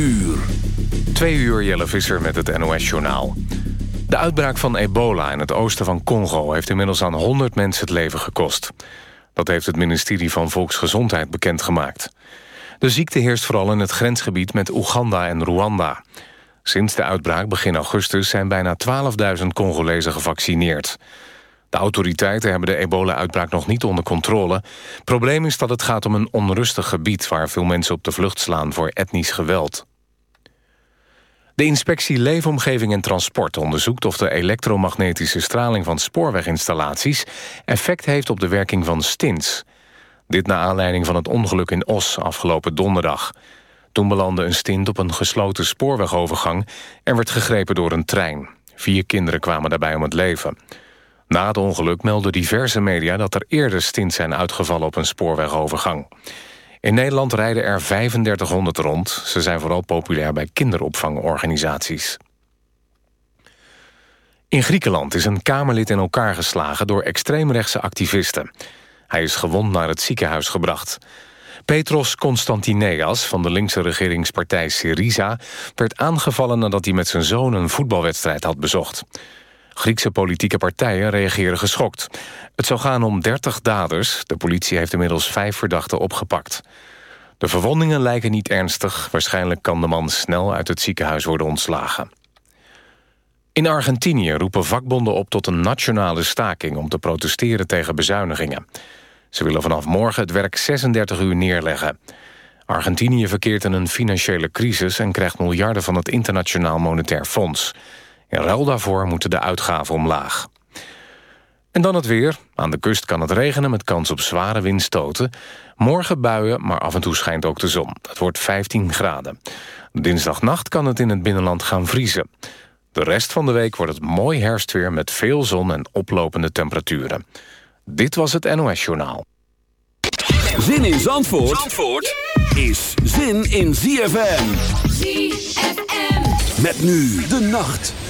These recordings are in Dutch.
uur. Twee uur Jelle Visser met het NOS-journaal. De uitbraak van ebola in het oosten van Congo... heeft inmiddels aan 100 mensen het leven gekost. Dat heeft het ministerie van Volksgezondheid bekendgemaakt. De ziekte heerst vooral in het grensgebied met Oeganda en Rwanda. Sinds de uitbraak begin augustus zijn bijna 12.000 Congolezen gevaccineerd. De autoriteiten hebben de ebola-uitbraak nog niet onder controle. Probleem is dat het gaat om een onrustig gebied... waar veel mensen op de vlucht slaan voor etnisch geweld. De inspectie Leefomgeving en Transport onderzoekt of de elektromagnetische straling van spoorweginstallaties effect heeft op de werking van stints. Dit na aanleiding van het ongeluk in Os afgelopen donderdag. Toen belandde een stint op een gesloten spoorwegovergang en werd gegrepen door een trein. Vier kinderen kwamen daarbij om het leven. Na het ongeluk melden diverse media dat er eerder stints zijn uitgevallen op een spoorwegovergang. In Nederland rijden er 3500 rond. Ze zijn vooral populair bij kinderopvangorganisaties. In Griekenland is een Kamerlid in elkaar geslagen door extreemrechtse activisten. Hij is gewond naar het ziekenhuis gebracht. Petros Constantineas van de linkse regeringspartij Syriza... werd aangevallen nadat hij met zijn zoon een voetbalwedstrijd had bezocht. Griekse politieke partijen reageren geschokt. Het zou gaan om 30 daders. De politie heeft inmiddels vijf verdachten opgepakt. De verwondingen lijken niet ernstig. Waarschijnlijk kan de man snel uit het ziekenhuis worden ontslagen. In Argentinië roepen vakbonden op tot een nationale staking... om te protesteren tegen bezuinigingen. Ze willen vanaf morgen het werk 36 uur neerleggen. Argentinië verkeert in een financiële crisis... en krijgt miljarden van het Internationaal Monetair Fonds. In ruil daarvoor moeten de uitgaven omlaag. En dan het weer. Aan de kust kan het regenen met kans op zware windstoten. Morgen buien, maar af en toe schijnt ook de zon. Het wordt 15 graden. Dinsdagnacht kan het in het binnenland gaan vriezen. De rest van de week wordt het mooi herfstweer met veel zon en oplopende temperaturen. Dit was het NOS Journaal. Zin in Zandvoort, Zandvoort is zin in ZFM. ZFM. Met nu de nacht.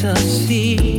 to see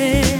ser.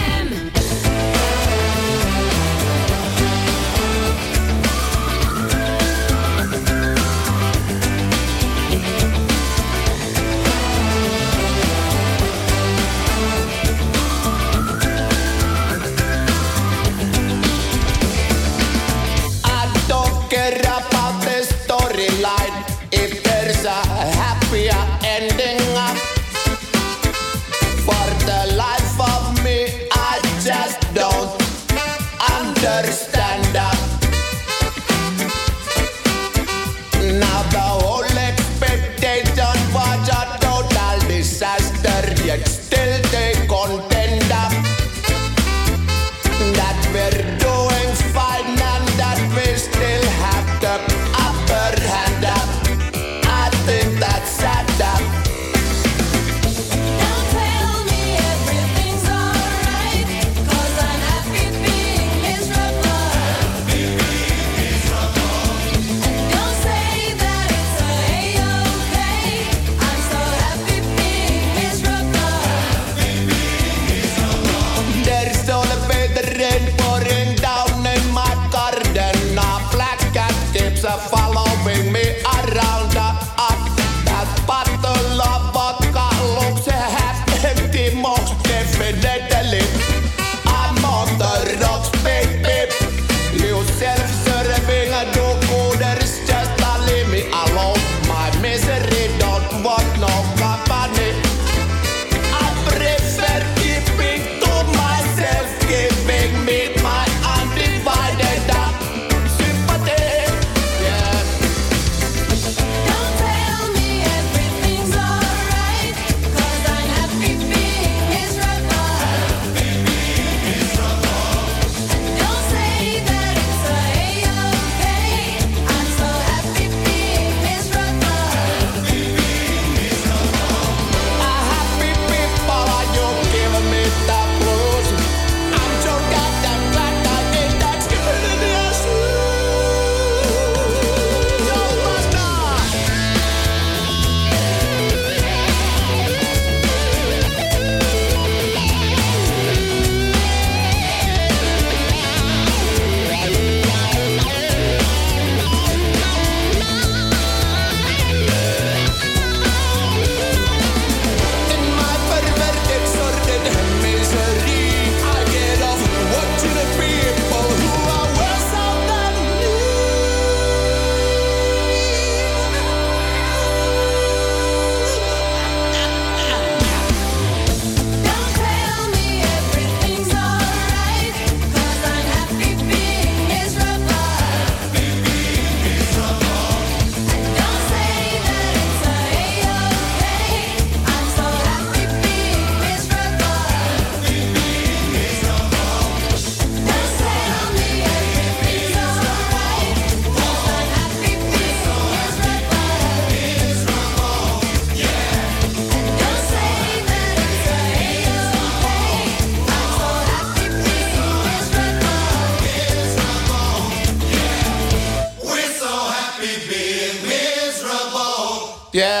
Yeah.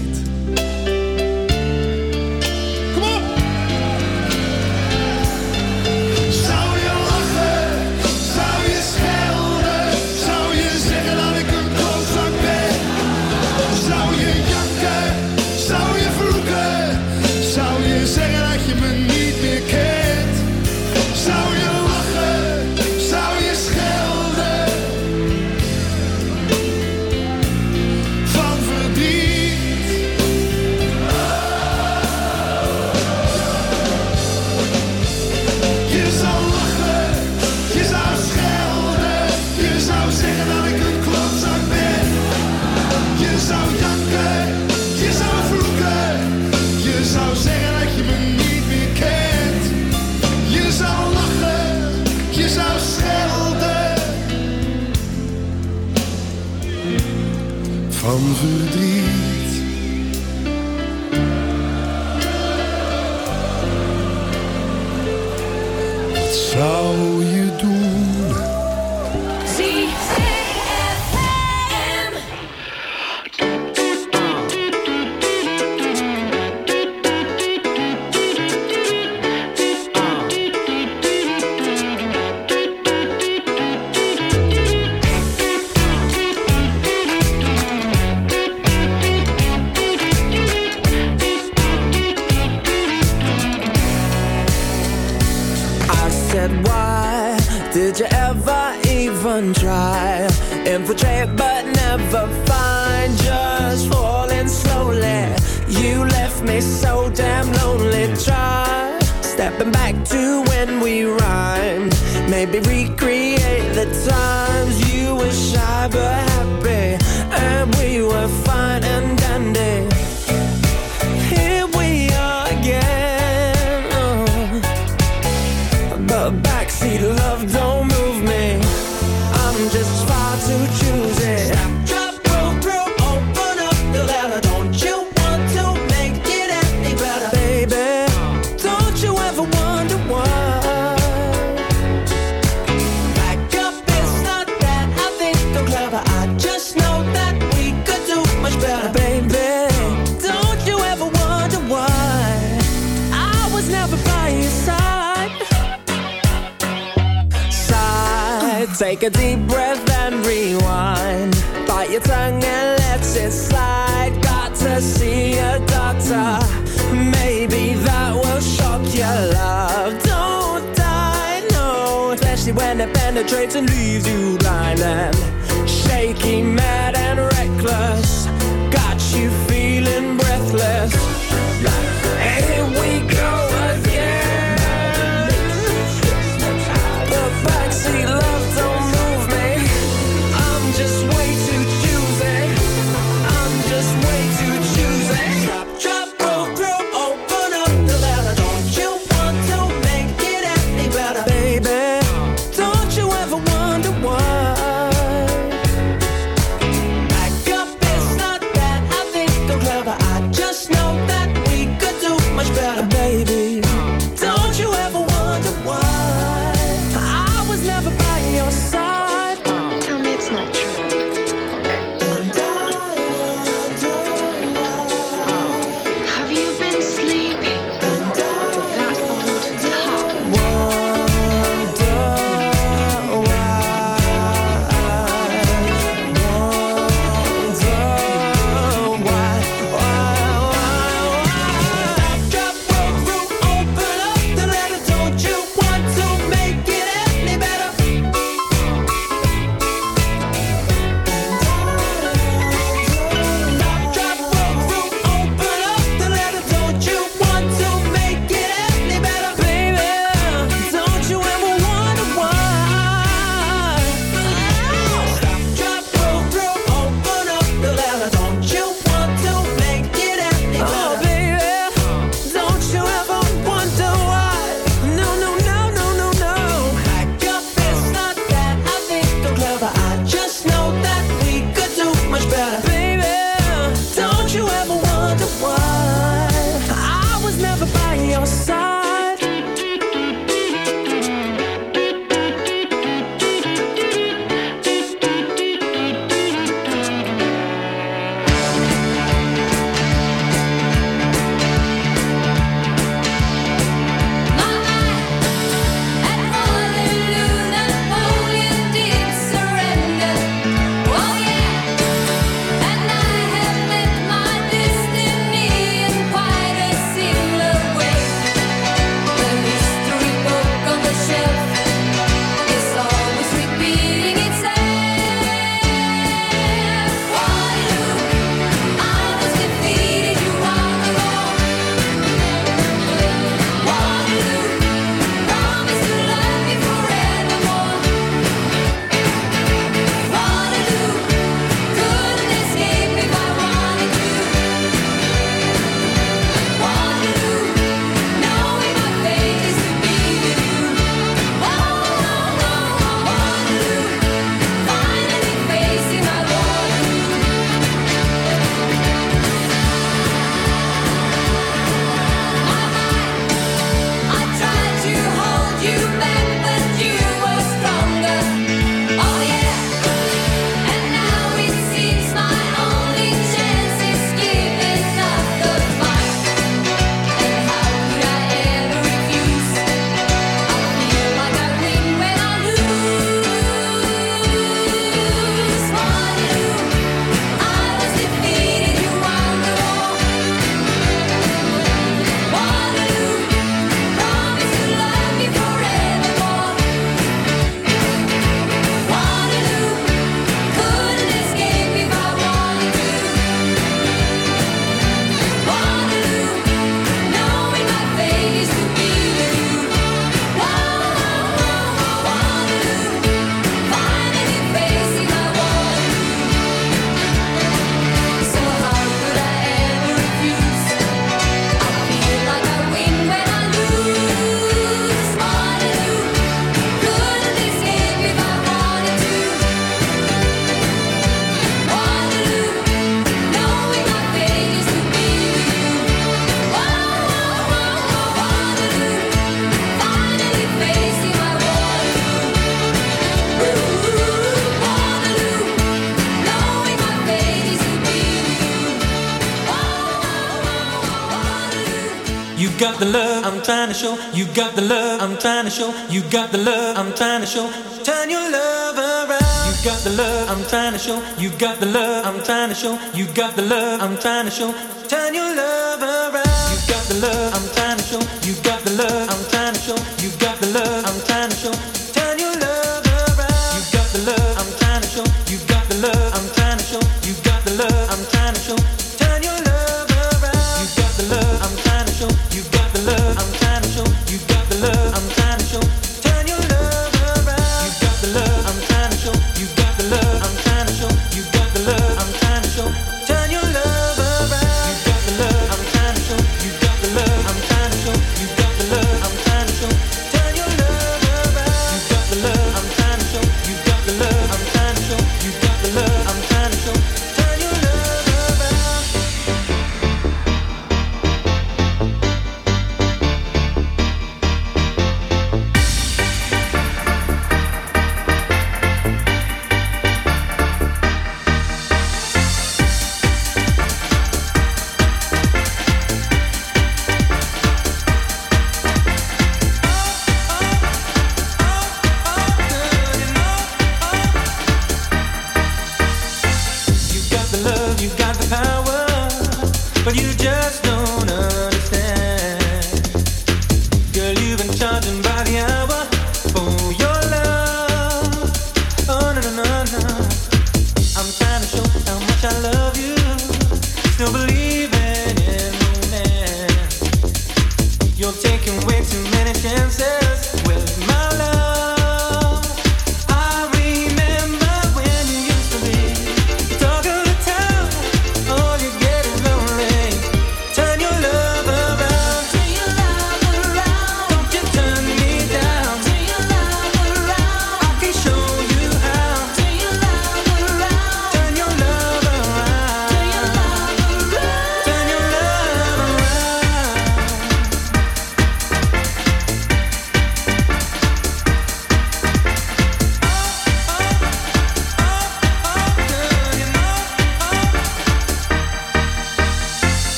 to show. You got the love I'm trying to show. You got the love I'm trying to show. Turn your love around. You got the love I'm trying to show. You got the love I'm trying to show. You got the love I'm trying to show. Turn your love around. You got the love I'm trying